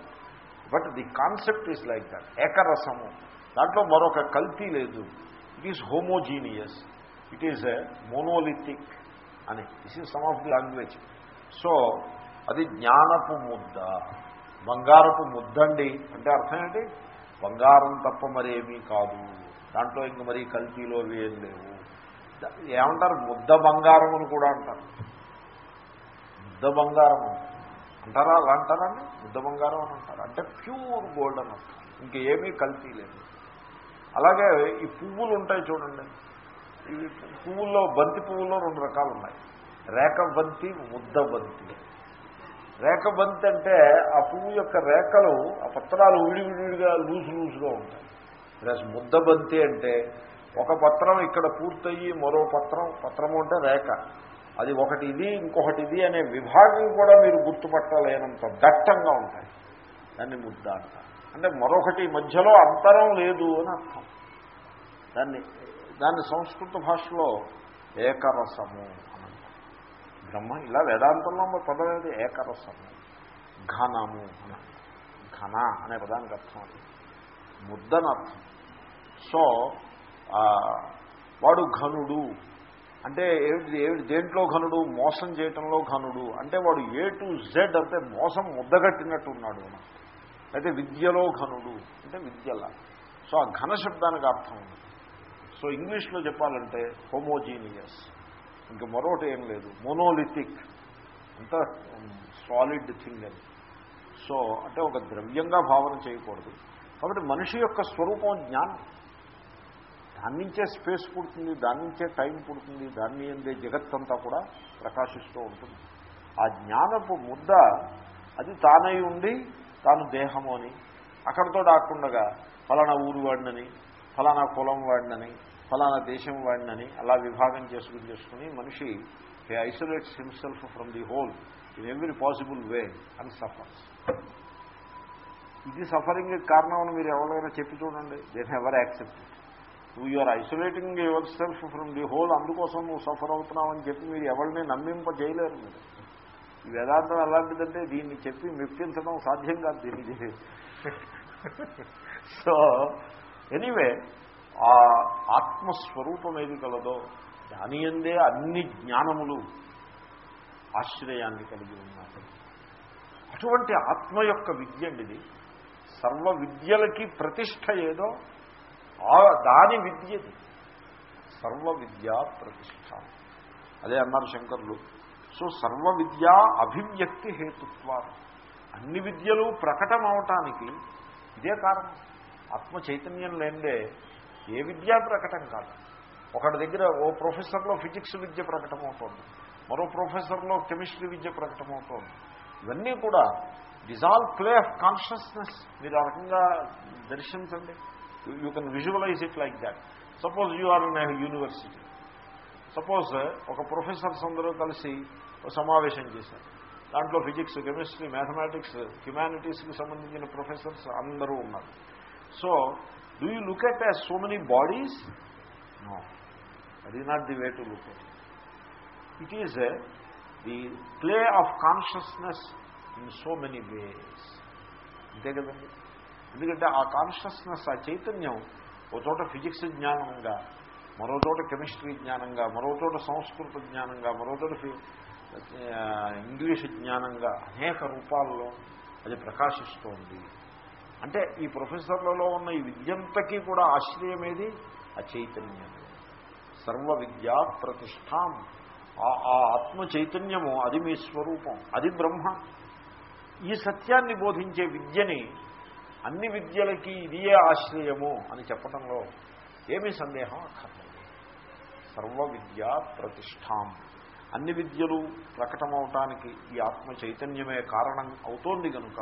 But the concept is like that. ఏకరసము. దాంట్లో మరొక కల్తీ లేదు. It is homogeneous. It is monolithic అని this is some of the language so అది జ్ఞానపు ముద్ద బంగారపు ముద్దండి. అంటే అర్థం ఏంటి? బంగారం తప్ప మరేమీ కాదు. దాంట్లో ఇంక మరీ కల్తీలో ఏం లేవు. ఏమంటారు? ముద్ద బంగారం అని కూడా అంటారు. ముద్ద బంగారం అంటారా? అలా అంటారండి ముద్ద బంగారం అని అంటారు? అంటే ప్యూర్ గోల్డ్ అని అంటారు. ఇంకేమీ కల్తీ లేదు. అలాగే ఈ పువ్వులు ఉంటాయి చూడండి. ఈ పువ్వుల్లో బంతి పువ్వుల్లో రెండు రకాలు ఉన్నాయి రేఖ బంతి ముద్ద బంతి. రేఖ బంతి అంటే ఆ పువ్వు యొక్క రేఖలు ఆ పత్రాలు విడివిడిగా లూజు లూజుగా ఉంటాయి. ప్లస్ ముద్ద బంతి అంటే ఒక పత్రం ఇక్కడ పూర్తయ్యి మరో పత్రం పత్రము అంటే రేఖ. అది ఒకటి ఇది ఇంకొకటి ఇది అనే విభాగం కూడా మీరు గుర్తుపట్టలేనంత దట్టంగా ఉంటాయి. దాన్ని ముద్ద అంటారు. అంటే మరొకటి మధ్యలో అంతరం లేదు అని అర్థం. దాన్ని దాన్ని సంస్కృత భాషలో ఏకరసము అని బ్రహ్మ ఇలా వేదాంతంలో పదం ఏది ఏకరసము. ఘనము అని ఘన అనే పదానికి అర్థం అది. ముద్దనర్థం. సో వాడు ఘనుడు. అంటే ఏమిటి? ఏమిటి? దేంట్లో ఘనుడు? మోసం చేయటంలో ఘనుడు. అంటే వాడు ఏ టు జెడ్ అంటే మోసం ముద్దగట్టినట్టు ఉన్నాడు అయితే విద్యలో ఘనుడు. అంటే విద్యలా. సో ఆ ఘన శబ్దానికి అర్థం ఉంది. సో ఇంగ్లీష్లో చెప్పాలంటే హోమోజీనియస్. ఇంక మరొకటి ఏం లేదు. మోనోలిథిక్ అంత సాలిడ్ థింగ్ అది. సో అంటే ఒక ద్రవ్యంగా భావన చేయకూడదు. కాబట్టి మనిషి యొక్క స్వరూపం జ్ఞానం. దాని నుంచే స్పేస్ పుడుతుంది దాని నుంచే టైం పుడుతుంది దాన్ని అందే జగత్తంతా కూడా ప్రకాశిస్తూ ఉంటుంది. ఆ జ్ఞానపు ముద్ద అది తానై ఉండి తాను దేహము అని అక్కడితో దాక్కుండగా ఫలానా ఊరు వాడినని ఫలానా కులం వాడినని ఫలానా దేశం వాడినని అలా విభాగం చేసుకుని చేసుకుని మనిషి he isolates himself from the whole in every possible way and suffers. ఇది సఫరింగ్ కారణం అని మీరు ఎవరైనా చెప్పి చూడండి. దే ఎవర్ యాక్సెప్ట్ నువ్వు you're isolating yourself from the whole అందుకోసం నువ్వు సఫర్ అవుతున్నావు అని చెప్పి మీరు ఎవరిని నమ్మింప చేయలేరు మీరు. ఈ వేదాంతం ఎలాంటిదంటే దీన్ని చెప్పి మెప్పించడం సాధ్యం కాదు దీనికి. సో ఎనీవే ఆ ఆత్మస్వరూపం ఏది కలదో దాని అందే అన్ని జ్ఞానములు ఆశ్రయాన్ని కలిగి ఉన్నాయి. అటువంటి ఆత్మ యొక్క విద్య అండిది సర్వ విద్యలకి ప్రతిష్ట ఏదో దాని విద్యది సర్వ విద్యా ప్రతిష్ట. అదే అన్నారు శంకర్లు. సో సర్వ విద్యా అభివ్యక్తి హేతుత్వాలు. అన్ని విద్యలు ప్రకటమవటానికి ఇదే కారణం. ఆత్మ చైతన్యం లేదే ఏ విద్యా ప్రకటన కాదు. ఒకటి దగ్గర ఓ ప్రొఫెసర్లో ఫిజిక్స్ విద్య ప్రకటమవుతోంది మరో ప్రొఫెసర్లో కెమిస్ట్రీ విద్య ప్రకటమవుతోంది ఇవన్నీ కూడా డిజాల్వ్ ప్లే ఆఫ్ కాన్షియస్నెస్ మీరు ఆ రకంగా దర్శించండి. You can visualise it like that suppose you are in university suppose ఒక ప్రొఫెసర్స్ అందరూ కలిసి సమావేశం చేశారు. దాంట్లో ఫిజిక్స్ కెమిస్ట్రీ మ్యాథమెటిక్స్ హ్యుమానిటీస్కి సంబంధించిన ప్రొఫెసర్స్ అందరూ ఉన్నారు. So do you look at as so many bodies no that is not the way to look at it is the play of consciousness in so many ways అంతే కదండి ఎందుకంటే ఆ consciousness ఆ చైతన్యం ఒక చోట ఫిజిక్స్ జ్ఞానంగా మరో చోట కెమిస్ట్రీ జ్ఞానంగా మరో చోట సంస్కృత జ్ఞానంగా మరో చోట ఇంగ్లీష్ జ్ఞానంగా అనేక రూపాల్లో అది ప్రకాశిస్తోంది. అంటే ఈ ప్రొఫెసర్లలో ఉన్న ఈ విద్యంతకీ కూడా ఆశ్రయం ఏది? ఆ చైతన్యం. సర్వ విద్యా ప్రతిష్టాం ఆ ఆత్మ చైతన్యము అది మీ స్వరూపం అది బ్రహ్మ. ఈ సత్యాన్ని బోధించే విద్యని అన్ని విద్యలకి ఇదియే ఆశ్రయము అని చెప్పడంలో ఏమీ సందేహం అక్కర్లేదు. సర్వ విద్యా ప్రతిష్టాం అన్ని విద్యలు ప్రకటమవటానికి ఈ ఆత్మ చైతన్యమే కారణం అవుతోంది కనుక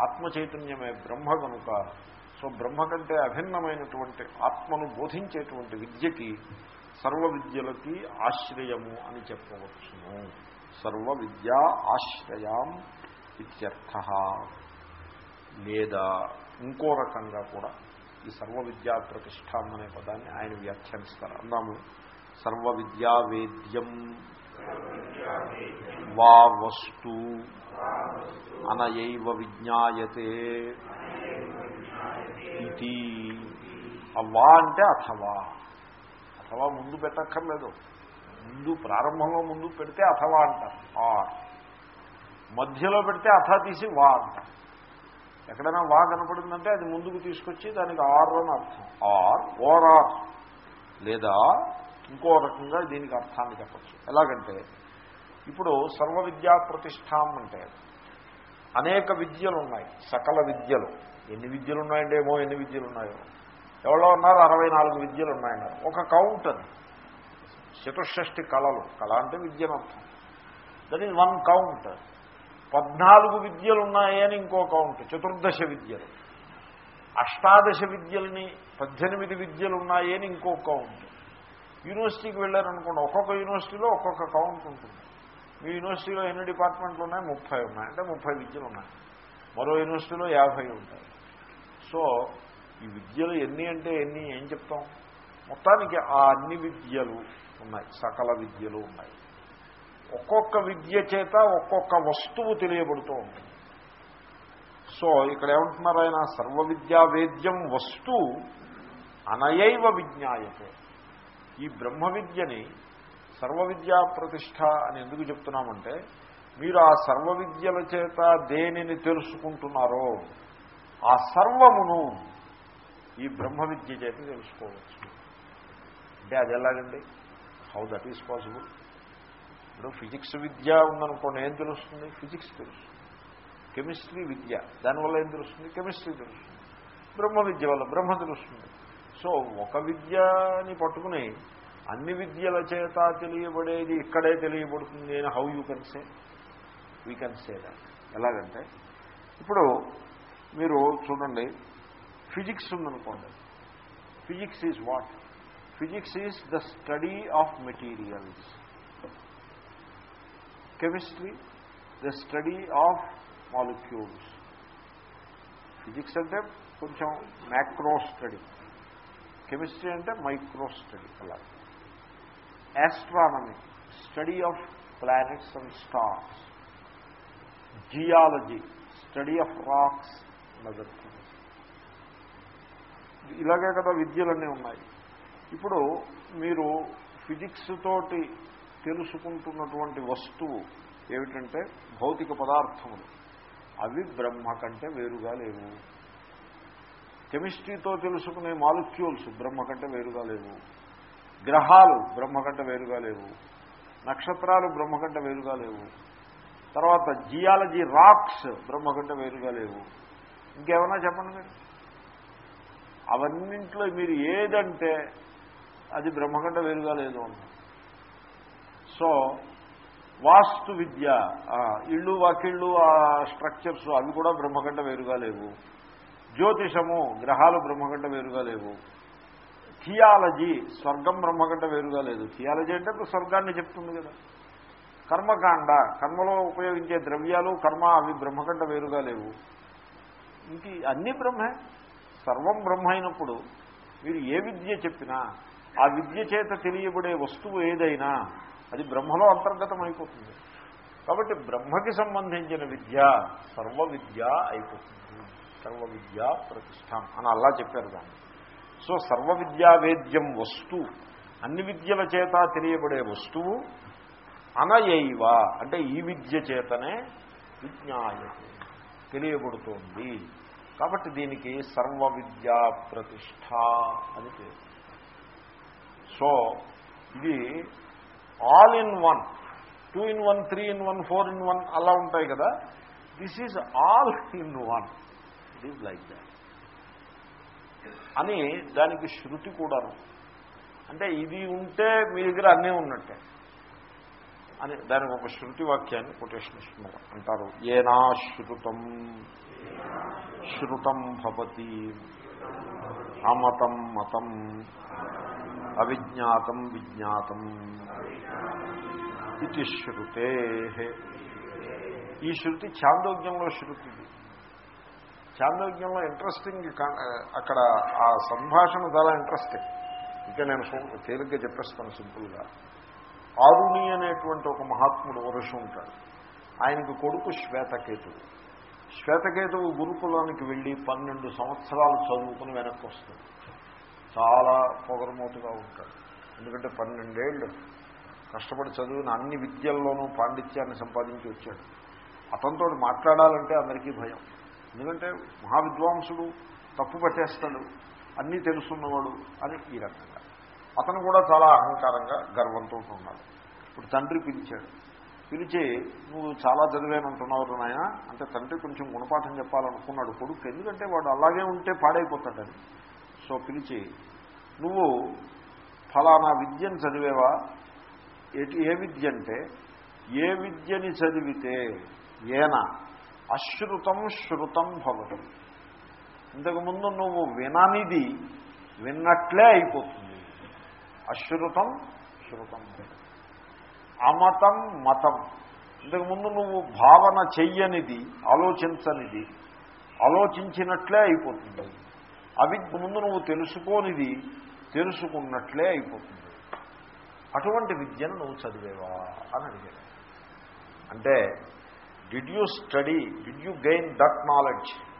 ఆత్మ చైతన్యమే బ్రహ్మ కనుక సో బ్రహ్మ కంటే అభిన్నమైనటువంటి ఆత్మను బోధించేటువంటి విద్యకి సర్వ విద్యలకి ఆశ్రయము అని చెప్పవచ్చును. సర్వ విద్యా ఆశ్రయాం ఇత్యర్థ. లేదా ఇంకో రకంగా కూడా ఈ సర్వ విద్యా ప్రతిష్టాం అనే పదాన్ని ఆయన వ్యాఖ్యానిస్తారు. అన్నాము సర్వ విద్యా వేద్యం వా వస్తు అనయైవ విజ్ఞాయతే ఇది. అవా అంటే అథవా. అథవా ముందు పెట్టక్కర్లేదు. ముందు ప్రారంభంలో ముందు పెడితే అథవా అంటారు. ఆర్. మధ్యలో పెడితే అథ తీసి వా అంటారు. ఎక్కడైనా వా కనపడిందంటే అది ముందుకు తీసుకొచ్చి దానికి ఆర్ అని అర్థం. Or or or. లేదా ఇంకో రకంగా దీనికి అర్థాన్ని చెప్పచ్చు. ఎలాగంటే ఇప్పుడు సర్వ విద్యా ప్రతిష్టాం అంటే అనేక విద్యలు ఉన్నాయి సకల విద్యలు. ఎన్ని విద్యలు ఉన్నాయండి ఏమో ఎన్ని విద్యలు ఉన్నాయో ఎవరో ఉన్నారు అరవై నాలుగు విద్యలు ఉన్నాయన్నారు ఒక కౌంట్ అది చతుషష్ఠి కళలు. కళ అంటే విద్యను అర్థం దట్ ఈజ్ వన్ కౌంట్ పద్నాలుగు విద్యలు ఉన్నాయని ఇంకో కౌంట్ చతుర్దశ విద్యలు. అష్టాదశ విద్యల్ని పద్దెనిమిది విద్యలు ఉన్నాయని ఇంకో కౌంట్ యూనివర్సిటీకి వెళ్ళారనుకోండి ఒక్కొక్క యూనివర్సిటీలో ఒక్కొక్క కౌంట్ ఉంటుంది. మీ యూనివర్సిటీలో ఎన్ని డిపార్ట్మెంట్లు ఉన్నాయి? ముప్పై ఉన్నాయి. అంటే ముప్పై విద్యలు ఉన్నాయి. మరో యూనివర్సిటీలో యాభై ఉంటాయి. సో ఈ విద్యలు ఎన్ని అంటే ఎన్ని? ఏం చెప్తాం? మొత్తానికి ఆ అన్ని విద్యలు ఉన్నాయి. సకల విద్యలు ఉన్నాయి. ఒక్కొక్క విద్య చేత ఒక్కొక్క వస్తువు తెలియబడుతూ ఉంటుంది. సో ఇక్కడ ఏమంటున్నారు ఆయన? సర్వ విద్యా వేద్యం వస్తు అనయైవ విజ్ఞాయతే. ఈ బ్రహ్మ విద్యని సర్వ విద్యా ప్రతిష్ట అని ఎందుకు చెప్తున్నామంటే మీరు ఆ సర్వ విద్యల చేత దేనిని తెలుసుకుంటున్నారో ఆ సర్వమును ఈ బ్రహ్మ విద్య చేత తెలుసుకోవచ్చు. అంటే అది ఎలాగండి? హౌ దట్ ఈస్ పాసిబుల్ ఇప్పుడు ఫిజిక్స్ విద్య ఉందనుకోండి ఏం తెలుస్తుంది? ఫిజిక్స్ తెలుస్తుంది. కెమిస్ట్రీ విద్య దానివల్ల ఏం తెలుస్తుంది? కెమిస్ట్రీ తెలుస్తుంది. బ్రహ్మ విద్య వల్ల బ్రహ్మ తెలుస్తుంది. సో ఒక విద్యని పట్టుకుని అన్ని విద్యల చేత తెలియబడేది ఇక్కడే తెలియబడుతుంది అని how you can say? We can say that ఎలాగంటే ఇప్పుడు మీరు చూడండి ఫిజిక్స్ ఉందనుకోండి. Physics is what physics is the study of materials chemistry the study of molecules physics అంటే కొంచెం మ్యాక్రో స్టడీ కెమిస్ట్రీ అంటే మైక్రో స్టడీ అలా astronomy study of planets and stars geology study of rocks other ఇలాగే కదా విద్యలన్నీ ఉన్నాయి. ఇప్పుడు మీరు physics తోటి తెలుసుకుంటున్నటువంటి వస్తువు ఏమిటంటే భౌతిక పదార్థములు. అవి బ్రహ్మ కంటే వేరుగా లేవు. కెమిస్ట్రీతో తెలుసుకునే మాలిక్యూల్స్ బ్రహ్మ కంటే వేరుగా లేవు. గ్రహాలు బ్రహ్మ కంటే వేరుగా లేవు. నక్షత్రాలు బ్రహ్మ కంటే వేరుగా లేవు. తర్వాత జియాలజీ రాక్స్ బ్రహ్మ కంటే వేరుగా లేవు. ఇంకేమన్నా చెప్పండి మీరు? అవన్నింట్లో మీరు ఏదంటే అది బ్రహ్మకంట వేరుగా లేదు అన్న సో వాస్తు విద్య ఇళ్ళు వాకిళ్ళు ఆ స్ట్రక్చర్స్ అవి కూడా బ్రహ్మకంట వేరుగా లేవు. జ్యోతిషము గ్రహాలు బ్రహ్మగంట వేరుగా లేవు. థియాలజీ స్వర్గం బ్రహ్మగంట వేరుగా లేదు. థియాలజీ అంటే స్వర్గాన్ని చెప్తుంది కదా. కర్మకాండ కర్మలో ఉపయోగించే ద్రవ్యాలు కర్మ అవి బ్రహ్మకంట వేరుగా లేవు. ఇంక అన్నీ బ్రహ్మే. సర్వం బ్రహ్మ అయినప్పుడు మీరు ఏ విద్య చెప్పినా ఆ విద్య చేత తెలియబడే వస్తువు ఏదైనా అది బ్రహ్మలో అంతర్గతం అయిపోతుంది కాబట్టి బ్రహ్మకి సంబంధించిన విద్య సర్వ విద్య అయిపోతుంది. సర్వ విద్యా ప్రతిష్టాం అని అలా చెప్పారు దాన్ని. సో సర్వ విద్యా వేద్యం వస్తు అన్ని విద్యల చేత తెలియబడే వస్తువు అనయైవ అంటే ఈ విద్య చేతనే విజ్ఞాయ తెలియబడుతోంది. కాబట్టి దీనికి సర్వ విద్యా ప్రతిష్ట అని పేరు. సో ఇది all in one two in one three in one four in one అలా ఉంటాయి కదా. This is all in one. It is like that అని దానికి శృతి కూడాను. అంటే ఇది ఉంటే మీ దగ్గర అన్నీ ఉన్నట్టే. అని దానికి ఒక శృతి వాక్యాన్ని కొటేషన్ ఇస్తున్నారు. అంటారు ఏనా శృతం? శృతం భవతి. అమతం మతం. అవిజ్ఞాతం విజ్ఞాతం. ఇది శృతే. ఈ శృతి చాందోగ్యంలో శృతి చాంద్రోగ్యంలో ఇంట్రెస్టింగ్ అక్కడ ఆ సంభాషణ చాలా ఇంట్రెస్టింగ్ ఇంకా నేను తేలిగ్గా చెప్పేస్తాను సింపుల్గా. ఆరుణి అనేటువంటి ఒక మహాత్ముడు వరుషం ఉంటాడు. ఆయనకు కొడుకు శ్వేతకేతువు. శ్వేతకేతువు గురుకులానికి వెళ్ళి పన్నెండు సంవత్సరాలు చదువుకుని వెనక్కి వస్తుంది చాలా పొగరమూతగా ఉంటాడు. ఎందుకంటే పన్నెండేళ్ళు కష్టపడి చదివిన అన్ని విద్యల్లోనూ పాండిత్యాన్ని సంపాదించి వచ్చాడు. అతనితో మాట్లాడాలంటే అందరికీ భయం. ఎందుకంటే మహావిద్వాంసుడు తప్పు పట్టేస్తాడు అన్నీ తెలుసున్నవాడు అని ఈ రకంగా. అతను కూడా చాలా అహంకారంగా గర్వంతో ఉన్నాడు. ఇప్పుడు తండ్రి పిలిచాడు. పిలిచి నువ్వు చాలా చదివేనంటున్నావు నాయన. అంటే తండ్రి కొంచెం గుణపాఠం చెప్పాలనుకున్నాడు కొడుకు. ఎందుకంటే వాడు అలాగే ఉంటే పాడైపోతాడని. సో పిలిచి నువ్వు ఫలానా విద్యను చదివేవా? ఏ విద్య అంటే ఏ విద్యని చదివితే ఏనా? అశ్రుతం శృతం భవతం. ఇంతకుముందు నువ్వు విననిది విన్నట్లే అయిపోతుంది. అశ్రుతం శృతం అమతం మతం. ఇంతకుముందు నువ్వు భావన చెయ్యనిది ఆలోచించనిది ఆలోచించినట్లే అయిపోతుంది. అవిద్య ముందు నువ్వు తెలుసుకోనిది తెలుసుకున్నట్లే అయిపోతుంది. అటువంటి విద్యను నువ్వు చదివేవా అని అడిగాడు. అంటే did you study did you gain that knowledge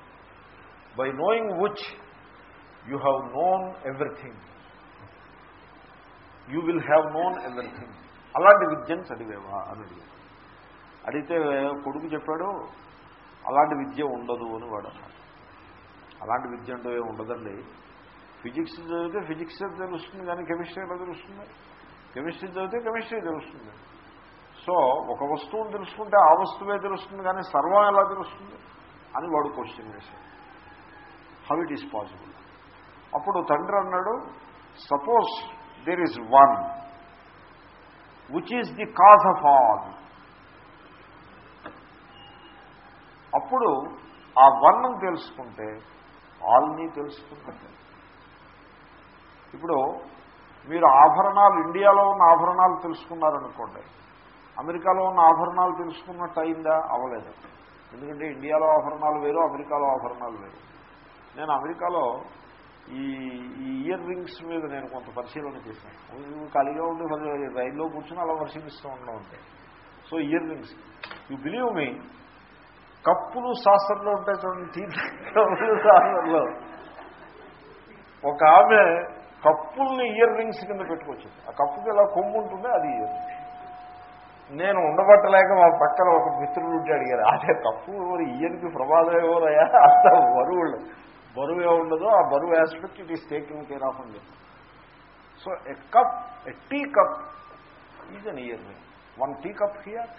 by knowing which you have known everything you will have known everything అలాంటి విద్యను చదివేవా? అని అడిగాడు. అడిగితే కొడుకు చెప్పాడు అలాంటి విద్య ఉండదు అని వాడు అన్నాడు. అలాంటి విద్య అంటే ఉండదండి. ఫిజిక్స్ చదివితే ఫిజిక్స్ తెలుస్తుంది కానీ కెమిస్ట్రీ ఎలా తెలుస్తుంది? కెమిస్ట్రీ చదివితే కెమిస్ట్రీ తెలుస్తుంది. సో ఒక వస్తువును తెలుసుకుంటే ఆ వస్తువే తెలుస్తుంది కానీ సర్వం ఎలా తెలుస్తుంది? అని వాడు క్వశ్చన్ వేశాడు. హౌ ఇట్ ఈస్ పాసిబుల్ అప్పుడు తండ్రి అన్నాడు suppose there is one which is the cause of all అప్పుడు ఆ వన్ తెలుసుకుంటే ఆల్ని తెలుసుకుంటే ఇప్పుడు మీరు ఆభరణాలు ఇండియాలో ఉన్న ఆభరణాలు తెలుసుకున్నారనుకోండి అమెరికాలో ఉన్న ఆభరణాలు తెలుసుకున్నట్టు అయిందా? అవలేదు ఎందుకంటే ఇండియాలో ఆభరణాలు వేరు అమెరికాలో ఆభరణాలు వేరు. నేను అమెరికాలో ఈ ఈ ఇయర్ రింగ్స్ మీద నేను కొంత పరిశీలన చేశాను. ఖాళీగా ఉండి రైల్లో కూర్చొని అలా పరిశీలిస్తూ ఉండడం ఉంటాయి so earrings. You believe me కప్పులు శాస్త్రంలో ఉంటాయి చూడండి తీర్థ కప్పులు శాస్త్రంలో. ఒక ఆమె కప్పుల్ని ఇయర్ రింగ్స్ కింద పెట్టుకొచ్చింది. ఆ కప్పుకి ఎలా కొమ్ము ఉంటుంది అది ఇయర్ నేను ఉండబట్టలేక మా పక్కన ఒక మిత్రుడు ఉంటే అడిగారు అదే కప్పు ఈయనకి ప్రమాదం ఎవరయ్యా అంత బరువు బరువు ఉండదో ఆ బరువు aspect it is taking care of అని so a cup a tea cup is an ear me one tea cup here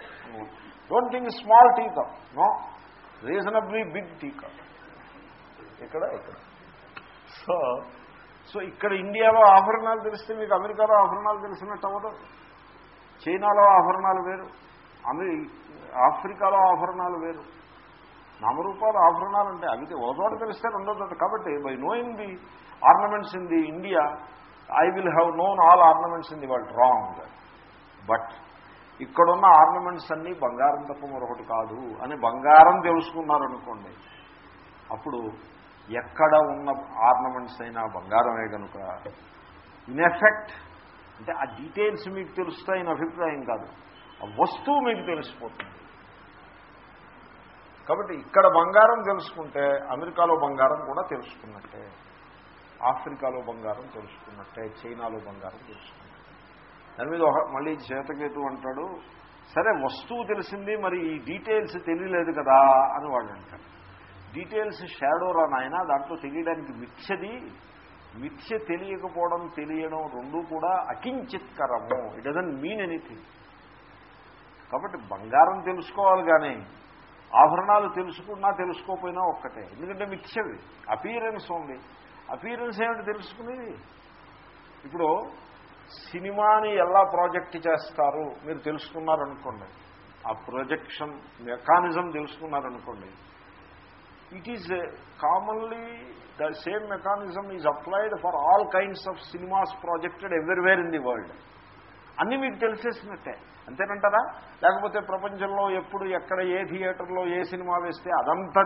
don't think small tea cup no reasonably big tea cup ఇక్కడ ఇక్కడ. సో సో ఇక్కడ ఇండియాలో ఆభరణాలు తెలిస్తే మీకు అమెరికాలో ఆభరణాలు తెలిసినట్టు అవ్వదు. చైనాలో ఆభరణాలు వేరు. అమెరి ఆఫ్రికాలో ఆభరణాలు వేరు. నామరూపాలు ఆభరణాలు అంటే అవి ఒక చోట తెలిస్తే రెండో చోట. కాబట్టి by knowing the ornaments in the India I will have known all ornaments in the world wrong but ఇక్కడున్న ఆర్నమెంట్స్ అన్నీ బంగారం తప్ప మరొకటి కాదు అని బంగారం తెలుసుకున్నారనుకోండి అప్పుడు ఎక్కడ ఉన్న ఆర్నమెంట్స్ అయినా బంగారమే కనుక ఇన్ ఎఫెక్ట్ అంటే ఆ డీటెయిల్స్ మీకు తెలుస్తాయని అభిప్రాయం కాదు. ఆ వస్తువు మీకు తెలిసిపోతుంది. కాబట్టి ఇక్కడ బంగారం తెలుసుకుంటే అమెరికాలో బంగారం కూడా తెలుసుకున్నట్టే ఆఫ్రికాలో బంగారం తెలుసుకున్నట్టే చైనాలో బంగారం తెలుసుకున్నట్టే. దాని మీద ఒక మళ్ళీ చేతకేతు అంటాడు సరే వస్తువు తెలిసింది మరి ఈ డీటెయిల్స్ తెలియలేదు కదా అని వాళ్ళు అంటారు. డీటెయిల్స్ షాడోరా నాయన దాంట్లో తెలియడానికి మిచ్చది మిథ్య తెలియకపోవడం తెలియడం రెండూ కూడా అకించిత్కరము. ఇట్ డజన్ మీన్ ఎనీథింగ్ కాబట్టి బంగారం తెలుసుకోవాలి కానీ ఆభరణాలు తెలుసుకున్నా తెలుసుకోపోయినా ఒక్కటే. ఎందుకంటే మిథ్యవి. అపీరెన్స్ ఉంది అపీరెన్స్ ఏమిటి తెలుసుకునేది? ఇప్పుడు సినిమాని ఎలా ప్రాజెక్ట్ చేస్తారు? మీరు తెలుసుకున్నారనుకోండి. ఆ projection mechanism తెలుసుకున్నారనుకోండి. It is commonly the same mechanism is applied for all kinds of cinemas projected everywhere in the world అన్నీ మీకు తెలిసేసినట్టే. అంతేనంటారా? లేకపోతే ప్రపంచంలో ఎప్పుడు ఎక్కడ ఏ థియేటర్లో ఏ సినిమా వేస్తే అదంతా